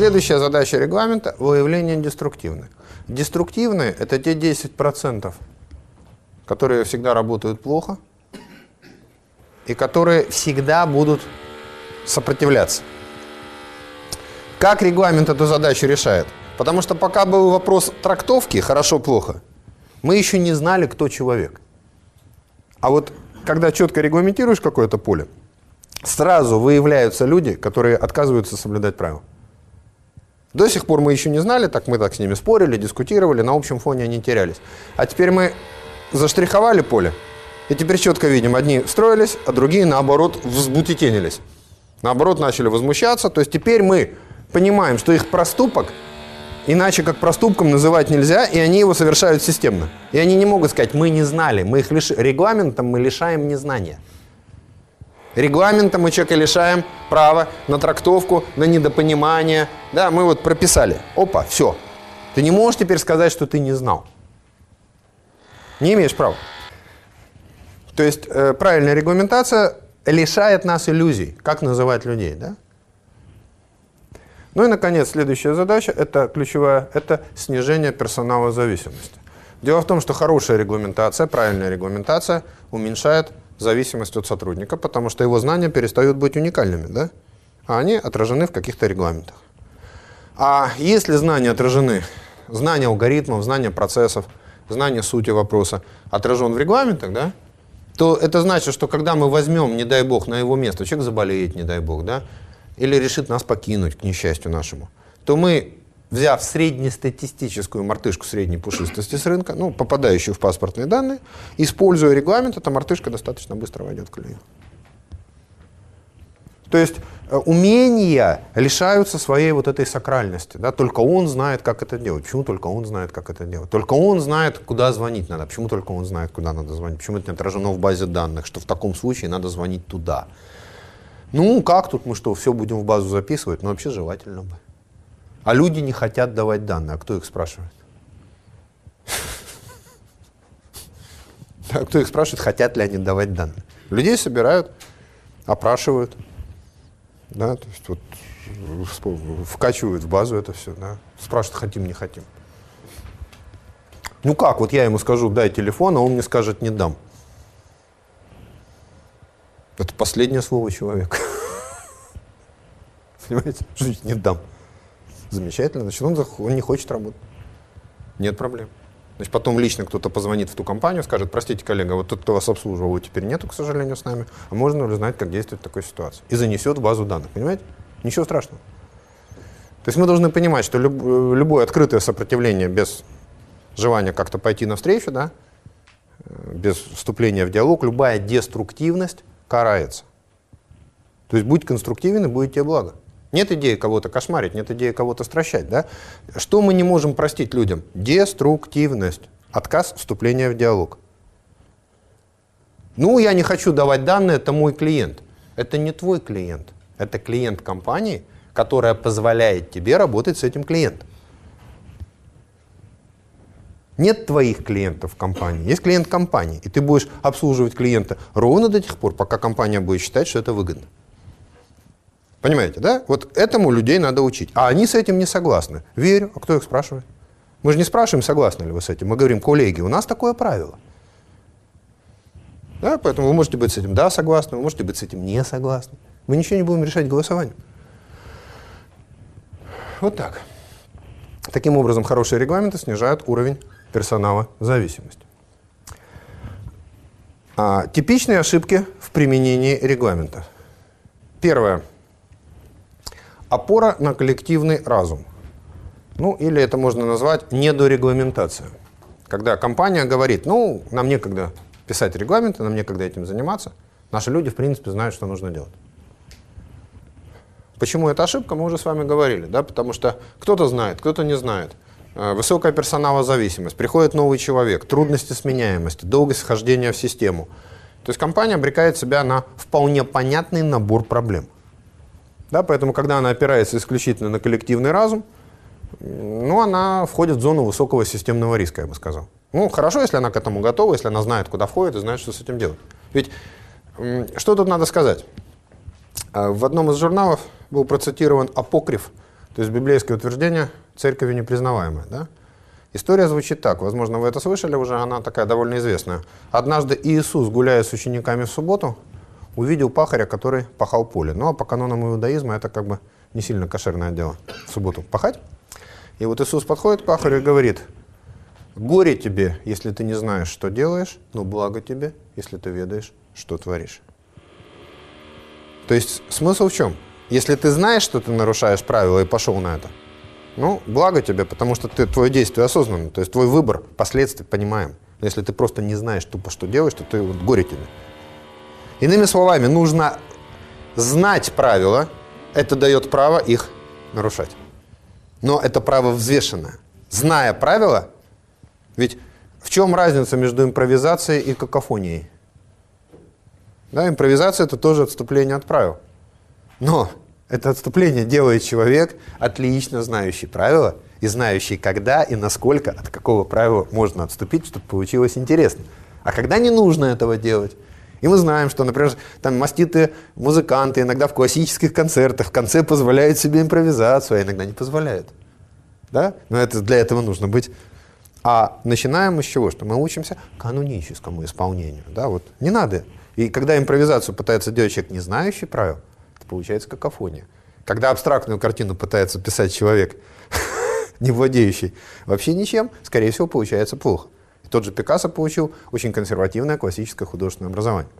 следующая задача регламента – выявление деструктивных. Деструктивные – это те 10%, которые всегда работают плохо и которые всегда будут сопротивляться. Как регламент эту задачу решает? Потому что пока был вопрос трактовки «хорошо-плохо», мы еще не знали, кто человек. А вот когда четко регламентируешь какое-то поле, сразу выявляются люди, которые отказываются соблюдать правила. До сих пор мы еще не знали, так мы так с ними спорили, дискутировали, на общем фоне они терялись. А теперь мы заштриховали поле, и теперь четко видим, одни строились, а другие, наоборот, взбутетенились. Наоборот, начали возмущаться. То есть теперь мы понимаем, что их проступок иначе как проступком называть нельзя, и они его совершают системно. И они не могут сказать, мы не знали, мы их лиш... регламентом мы лишаем незнания. Регламентом мы человека лишаем права на трактовку, на недопонимание. Да, мы вот прописали. Опа, все. Ты не можешь теперь сказать, что ты не знал. Не имеешь права. То есть э, правильная регламентация лишает нас иллюзий, как называть людей. Да? Ну и, наконец, следующая задача, это ключевая, это снижение персонала зависимости. Дело в том, что хорошая регламентация, правильная регламентация уменьшает зависимость от сотрудника, потому что его знания перестают быть уникальными, да? а они отражены в каких-то регламентах. А если знания отражены, знания алгоритмов, знания процессов, знания сути вопроса отражен в регламентах, да, то это значит, что когда мы возьмем, не дай бог, на его место, человек заболеет, не дай бог, да, или решит нас покинуть, к несчастью нашему, то мы, взяв среднестатистическую мартышку средней пушистости с рынка, ну, попадающую в паспортные данные, используя регламент, эта мартышка достаточно быстро войдет в колею. То есть э, умения лишаются своей вот этой сакральности. Да? Только он знает, как это делать. Почему только он знает, как это делать? Только он знает, куда звонить надо. Почему только он знает, куда надо звонить? Почему это не отражено в базе данных, что в таком случае надо звонить туда? Ну, как тут мы что, все будем в базу записывать? Ну, вообще желательно бы. А люди не хотят давать данные. А кто их спрашивает? А кто их спрашивает, хотят ли они давать данные? Людей собирают, опрашивают, да, то есть вот вкачивают в базу это все, да, спрашивают, хотим, не хотим. Ну как, вот я ему скажу, дай телефон, а он мне скажет, не дам. Это последнее слово человека. Понимаете? Жить не дам. Замечательно. Значит, он, он не хочет работать. Нет проблем. Значит, потом лично кто-то позвонит в ту компанию, скажет, простите, коллега, вот тот, кто вас обслуживал, его теперь нету, к сожалению, с нами, а можно ли знать, как действовать в такой ситуации? И занесет в базу данных, понимаете? Ничего страшного. То есть мы должны понимать, что люб, любое открытое сопротивление без желания как-то пойти навстречу, да, э, без вступления в диалог, любая деструктивность карается. То есть будь конструктивен и будет тебе благо. Нет идеи кого-то кошмарить, нет идеи кого-то стращать. Да? Что мы не можем простить людям? Деструктивность, отказ вступления в диалог. Ну, я не хочу давать данные, это мой клиент. Это не твой клиент, это клиент компании, которая позволяет тебе работать с этим клиентом. Нет твоих клиентов в компании, есть клиент компании, и ты будешь обслуживать клиента ровно до тех пор, пока компания будет считать, что это выгодно. Понимаете, да? Вот этому людей надо учить. А они с этим не согласны. Верю. А кто их спрашивает? Мы же не спрашиваем, согласны ли вы с этим. Мы говорим, коллеги, у нас такое правило. Да, поэтому вы можете быть с этим да согласны, вы можете быть с этим не согласны. Мы ничего не будем решать голосованием. Вот так. Таким образом, хорошие регламенты снижают уровень персонала зависимость. А, типичные ошибки в применении регламента. Первое. Опора на коллективный разум. Ну, или это можно назвать недорегламентация. Когда компания говорит, ну, нам некогда писать регламенты, нам некогда этим заниматься, наши люди, в принципе, знают, что нужно делать. Почему это ошибка, мы уже с вами говорили, да, потому что кто-то знает, кто-то не знает. Э, высокая персоналозависимость, приходит новый человек, трудности сменяемости, долгость вхождения в систему. То есть компания обрекает себя на вполне понятный набор проблем. Да, поэтому, когда она опирается исключительно на коллективный разум, ну, она входит в зону высокого системного риска, я бы сказал. Ну, хорошо, если она к этому готова, если она знает, куда входит и знает, что с этим делать. Ведь что тут надо сказать? Э, в одном из журналов был процитирован апокриф, То есть библейское утверждение церковью непризнаваемое. Да? История звучит так, возможно, вы это слышали уже, она такая довольно известная. Однажды Иисус, гуляя с учениками в субботу, увидел пахаря, который пахал поле. Ну а по канонам иудаизма это как бы не сильно кошерное дело в субботу пахать. И вот Иисус подходит к пахарю и говорит, горе тебе, если ты не знаешь, что делаешь, но благо тебе, если ты ведаешь, что творишь. То есть смысл в чем? Если ты знаешь, что ты нарушаешь правила и пошел на это, ну, благо тебе, потому что ты, твое действие осознанно, то есть твой выбор, последствия понимаем. Но если ты просто не знаешь тупо, что делаешь, то ты вот горе тебе. Иными словами, нужно знать правила, это дает право их нарушать. Но это право взвешенное. Зная правила, ведь в чем разница между импровизацией и какофонией? Да, импровизация – это тоже отступление от правил. Но это отступление делает человек, отлично знающий правила и знающий, когда и насколько от какого правила можно отступить, чтобы получилось интересно. А когда не нужно этого делать? И мы знаем, что, например, там маститые музыканты иногда в классических концертах в конце позволяют себе импровизацию, а иногда не позволяют. Да? Но это, для этого нужно быть. А начинаем мы с чего? Что мы учимся каноническому исполнению. Да? Вот. Не надо. И когда импровизацию пытается делать человек, не знающий правил, получается какофония. Когда абстрактную картину пытается писать человек, не владеющий вообще ничем, скорее всего, получается плохо. Тот же Пикассо получил очень консервативное классическое художественное образование.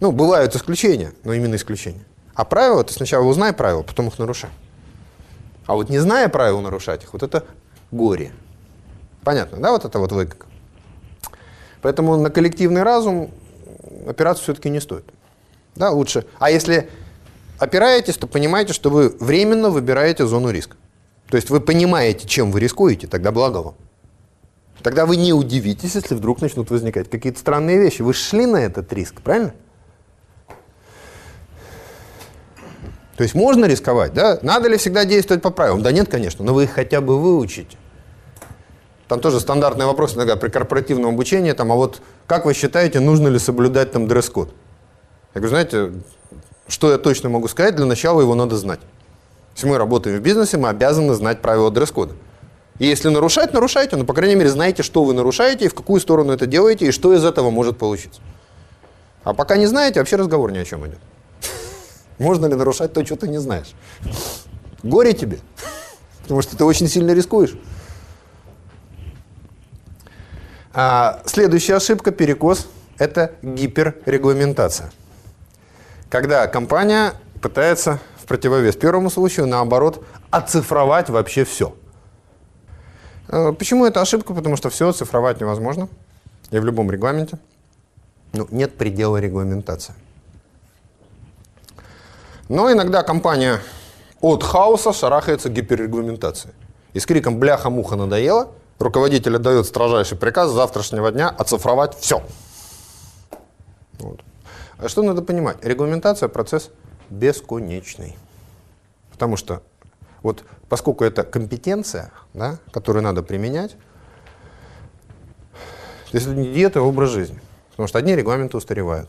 Ну, бывают исключения, но именно исключения. А правила, ты сначала узнай правила, потом их нарушай. А вот не зная правил нарушать их, вот это горе. Понятно, да, вот это вот логика? Поэтому на коллективный разум опираться все-таки не стоит. Да, лучше. А если опираетесь, то понимаете, что вы временно выбираете зону риска. То есть вы понимаете, чем вы рискуете, тогда благо вам. Тогда вы не удивитесь, если вдруг начнут возникать какие-то странные вещи. Вы шли на этот риск, правильно? То есть можно рисковать, да? Надо ли всегда действовать по правилам? Да нет, конечно, но вы их хотя бы выучите. Там тоже стандартный вопрос иногда при корпоративном обучении, там, а вот как вы считаете, нужно ли соблюдать там дресс-код? Я говорю, знаете, что я точно могу сказать? Для начала его надо знать. Если мы работаем в бизнесе, мы обязаны знать правила дресс-кода. И если нарушать, нарушайте, но, по крайней мере, знаете, что вы нарушаете, и в какую сторону это делаете, и что из этого может получиться. А пока не знаете, вообще разговор ни о чем идет. Можно ли нарушать то, что ты не знаешь? Горе тебе, потому что ты очень сильно рискуешь. А следующая ошибка, перекос, это гиперрегламентация. Когда компания пытается в противовес первому случаю, наоборот, оцифровать вообще все. Э, почему это ошибка? Потому что все оцифровать невозможно. И в любом регламенте. Ну, нет предела регламентации. Но иногда компания от хаоса шарахается гиперрегламентацией. И с криком «бляха-муха надоело» руководитель отдает строжайший приказ завтрашнего дня оцифровать все. Вот. А что надо понимать? Регламентация – процесс бесконечный. Потому что вот поскольку это компетенция, да, которую надо применять, то есть это не диета, а образ жизни. Потому что одни регламенты устаревают,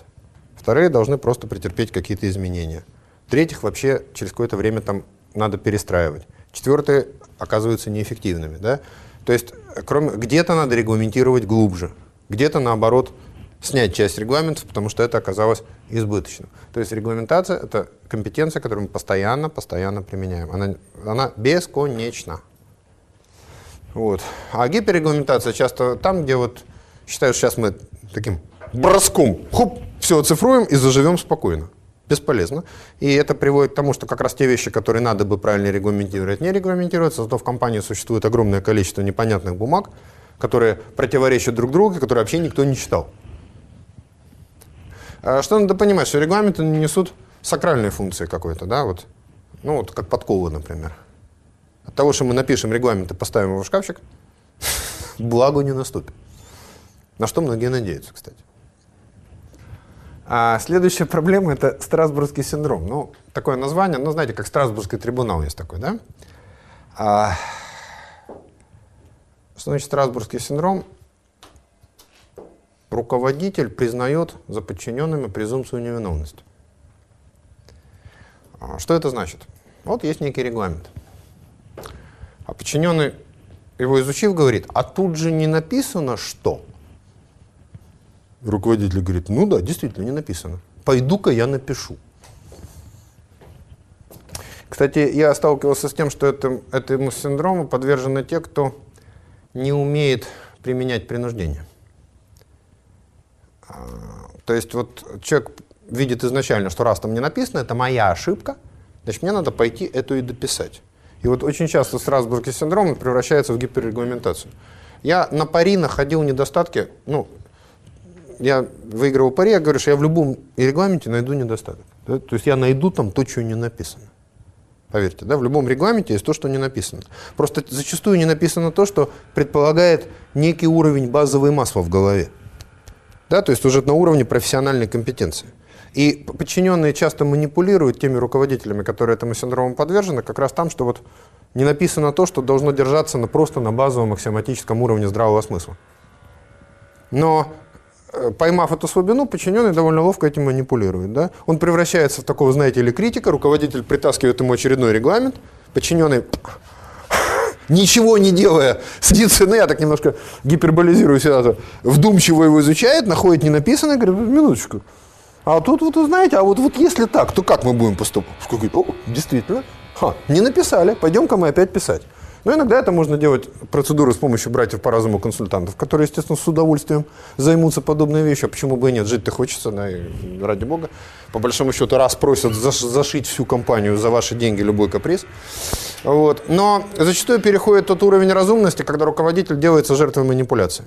вторые должны просто претерпеть какие-то изменения. Третьих вообще через какое-то время там надо перестраивать. Четвертые оказываются неэффективными. Да? То есть кроме, где-то надо регламентировать глубже, где-то наоборот снять часть регламентов, потому что это оказалось избыточным. То есть регламентация – это компетенция, которую мы постоянно, постоянно применяем. Она, она бесконечна. Вот. А гиперрегламентация часто там, где вот считают, сейчас мы таким броском, хуп, все оцифруем и заживем спокойно. Бесполезно. И это приводит к тому, что как раз те вещи, которые надо бы правильно регламентировать, не регламентируются. Зато в компании существует огромное количество непонятных бумаг, которые противоречат друг другу, которые вообще никто не читал. А что надо понимать, что регламенты несут сакральные функции какой-то, да, вот, ну вот как подковы, например. От того, что мы напишем регламент и поставим его в шкафчик, благо не наступит. На что многие надеются, кстати. А следующая проблема – это Страсбургский синдром. Ну, такое название, ну, знаете, как Страсбургский трибунал есть такой, да? А, что значит Страсбургский синдром? Руководитель признает за подчиненными презумпцию невиновности. А что это значит? Вот есть некий регламент. А подчиненный, его изучив, говорит, а тут же не написано что. Руководитель говорит, ну да, действительно, не написано. Пойду-ка я напишу. Кстати, я сталкивался с тем, что это, этому синдрому подвержены те, кто не умеет применять принуждение. То есть вот человек видит изначально, что раз там не написано, это моя ошибка, значит, мне надо пойти эту и дописать. И вот очень часто Страсбургский синдром превращается в гиперрегламентацию. Я на пари находил недостатки, ну, я выигрывал пари, я говорю, что я в любом регламенте найду недостаток. Да? То есть я найду там то, что не написано. Поверьте, да, в любом регламенте есть то, что не написано. Просто зачастую не написано то, что предполагает некий уровень базовой масла в голове. Да, то есть уже на уровне профессиональной компетенции. И подчиненные часто манипулируют теми руководителями, которые этому синдрому подвержены, как раз там, что вот не написано то, что должно держаться на, просто на базовом аксиоматическом уровне здравого смысла. Но э, поймав эту слабину, подчиненный довольно ловко этим манипулирует. Да? Он превращается в такого, знаете ли, критика, руководитель притаскивает ему очередной регламент, подчиненный ничего не делая, сидит ну я так немножко гиперболизирую ситуацию, вдумчиво его изучает, находит ненаписанное, говорит, минуточку, а тут вот, вы знаете, а вот, вот если так, то как мы будем поступать? Говорит, о, действительно, ха, не написали, пойдем-ка мы опять писать. Но иногда это можно делать процедуры с помощью братьев по разуму консультантов, которые, естественно, с удовольствием займутся подобной вещью. А почему бы и нет? Жить-то хочется, да, и ради бога. По большому счету, раз просят зашить всю компанию за ваши деньги любой каприз. Вот. Но зачастую переходит тот уровень разумности, когда руководитель делается жертвой манипуляции.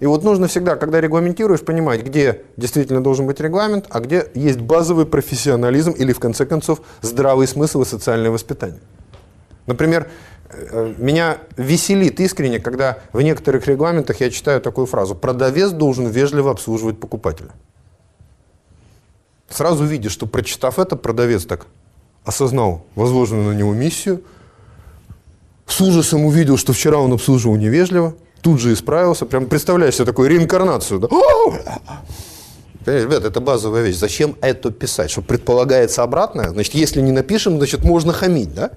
И вот нужно всегда, когда регламентируешь, понимать, где действительно должен быть регламент, а где есть базовый профессионализм или, в конце концов, здравый смысл и социальное воспитание. Например, э, меня веселит искренне, когда в некоторых регламентах я читаю такую фразу «продавец должен вежливо обслуживать покупателя». Сразу видишь, что прочитав это, продавец так осознал возложенную на него миссию, с ужасом увидел, что вчера он обслуживал невежливо – тут же исправился. Прям представляешь себе такую реинкарнацию. Да? Ребят, это базовая вещь. Зачем это писать? Что предполагается обратное? Значит, если не напишем, значит, можно хамить, да?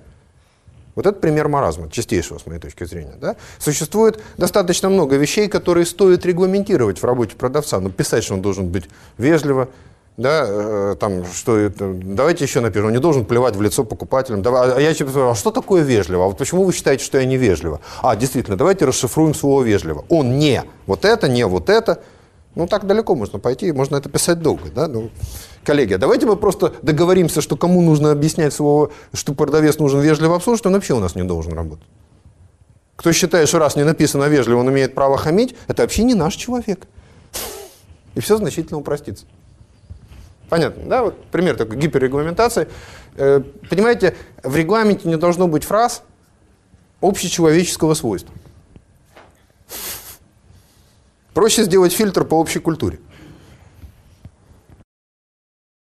Вот это пример маразма, чистейшего, с моей точки зрения. Да? Существует достаточно много вещей, которые стоит регламентировать в работе продавца. Но писать, что он должен быть вежливо, да, э, там, что это, давайте еще напишем, он не должен плевать в лицо покупателям. А я типа, а что такое вежливо? А вот почему вы считаете, что я не вежливо? А, действительно, давайте расшифруем слово вежливо. Он не вот это, не вот это. Ну, так далеко можно пойти, можно это писать долго, да, ну, коллеги, а давайте мы просто договоримся, что кому нужно объяснять слово, что продавец нужен вежливо обслуживать, он вообще у нас не должен работать. Кто считает, что раз не написано вежливо, он имеет право хамить, это вообще не наш человек. И все значительно упростится. Понятно, да? Вот пример такой гиперрегламентации. Э, понимаете, в регламенте не должно быть фраз общечеловеческого свойства. Проще сделать фильтр по общей культуре.